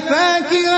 فاكهة